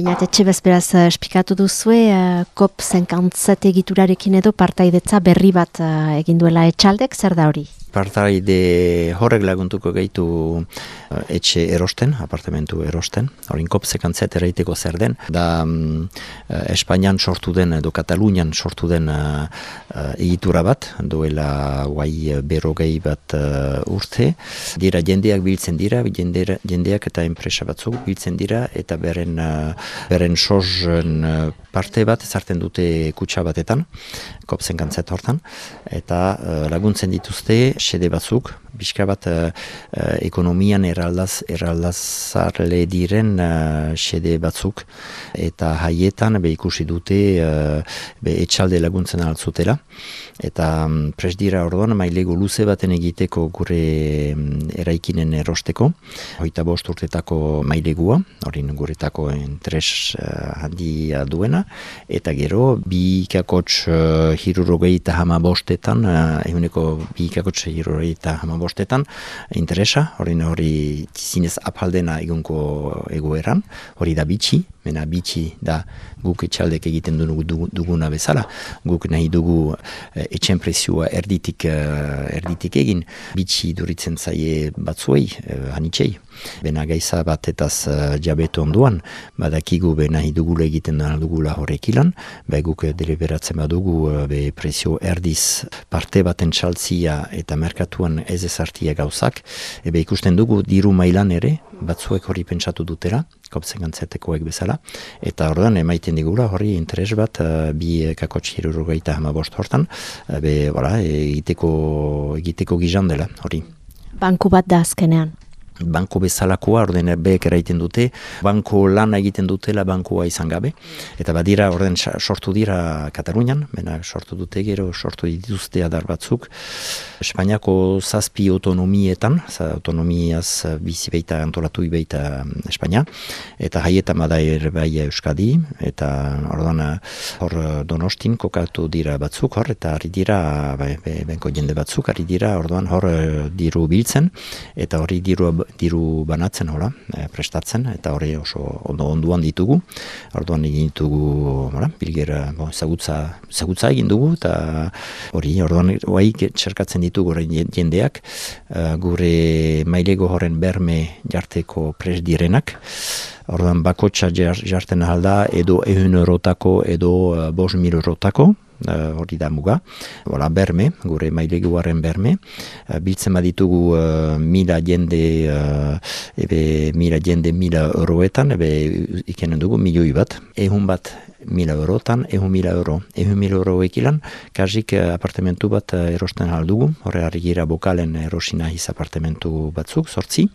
Baina etxe bezperaz uh, espikatu duzue, uh, COP 57 egiturarekin edo partaidetza berri bat uh, egin duela etxaldek, zer da hori? Partaide horrek laguntuko gaitu etxe erosten, apartamentu erosten, hori COP sekantzet ereiteko zer den, da um, Espainian sortu den edo Katalunian sortu den uh, egitura bat, duela guai berrogei bat uh, urte, dira jendeak biltzen dira, jendeak eta enpresa batzuk biltzen dira, eta beren beren sozen eh, parte bat ezarten dute kutsa batetan, kopzen gantzet hortan, eta uh, laguntzen dituzte sede batzuk, bizka bat uh, ekonomian eraldaz, eraldazarle diren sede batzuk, eta haietan be ikusi dute be etxalde laguntzen altzutela, eta um, pres dira orduan mailego luze baten egiteko gure um, eraikinen erosteko, hoita bost urtetako mailegua, hori guretako entres handia duena, eta gero bi ikakotx uh, hirurogei eta hama bostetan, uh, eguneko bi ikakotx hirurogei eta hama bostetan, interesa, hori hori zinez apaldena egunko egoeran, hori da bitxi, mena bitxi da guk etxaldek egiten dugu, duguna bezala, guk nahi dugu uh, etxen prezioa erditik, uh, erditik egin, bitxi duritzen zaie batzuei, uh, hanitxei. Bena gaiza bat etaz uh, jabetu onduan, badakigu be nahi dugula egiten dugula horrek ilan, be guk deliberatzen badugu be prezio erdiz parte baten txaltzia eta merkatuan ez ezartia gauzak, ebe ikusten dugu diru mailan ere, batzuek hori pentsatu dutera, kopzen gantzetekoek bezala, eta orduan emaiten digula hori interes bat uh, bi kakotx hirurogeita hama bost hortan, uh, be, bora, egiteko, egiteko gizan dela, hori. Banku bat da azkenean banko bezalakoa, orden beek eraiten dute, banko lan egiten dutela bankoa izan gabe, eta badira orden sortu dira Katalunian, bena sortu dute gero, sortu dituzte adar batzuk, Espainiako zazpi autonomietan, za autonomiaz bizi beita antolatu beita Espainia, eta haietan bada bai Euskadi, eta ordan hor donostin kokatu dira batzuk hor, eta ari dira, bai, benko jende batzuk, ari dira, orduan hor diru biltzen, eta hori diru diru banatzen hola, e, prestatzen, eta hori oso ondo onduan ditugu. Orduan egin ditugu, bora, bilgera, bo, zagutza, zagutza egin dugu, eta hori, orduan, oai, txerkatzen ditugu jendeak, uh, gure mailego horren berme jarteko pres direnak, Orduan bakotxa jartzen alda edo ehun eurotako edo uh, bos mil eurotako, hori da muga, Bola, berme, gure maileguaren berme, uh, biltzen baditugu uh, mila jende, uh, ebe mila jende mila euroetan, ebe ikenen dugu milioi bat, ehun bat mila eurotan, ehun mila euro. Ehun mila euro ekilan, kazik apartementu bat erosten aldugu, horre harri gira bokalen erosina hiz apartementu batzuk, sortzi.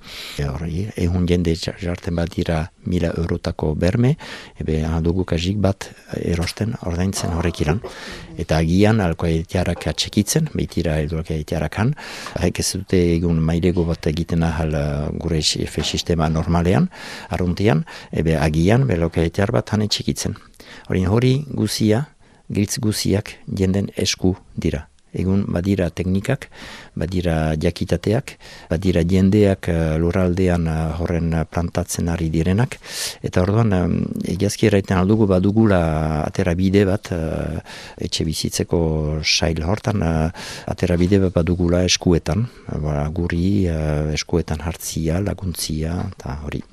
Horre, ehun jende jarten bat dira mila eurotako berme, ebe aldugu kazik bat erosten ordaintzen horrek iran. Eta agian alko editiarak atxekitzen, behitira edulak editiarak han, haik ez dute egun mailego bat egiten ahal gure efe sistema normalean, arruntian, ebe agian belok editiar bat han etxekitzen. Hori hori guzia, giltz guziak jenden esku dira. Egun badira teknikak, badira jakitateak, badira jendeak uh, lurraldean uh, horren plantatzen ari direnak. Eta orduan, um, egiazki eraiten aldugu badugula atera bide bat, uh, etxe bizitzeko sail hortan, atera bide bat badugula eskuetan, uh, guri eskuetan hartzia, laguntzia, eta hori.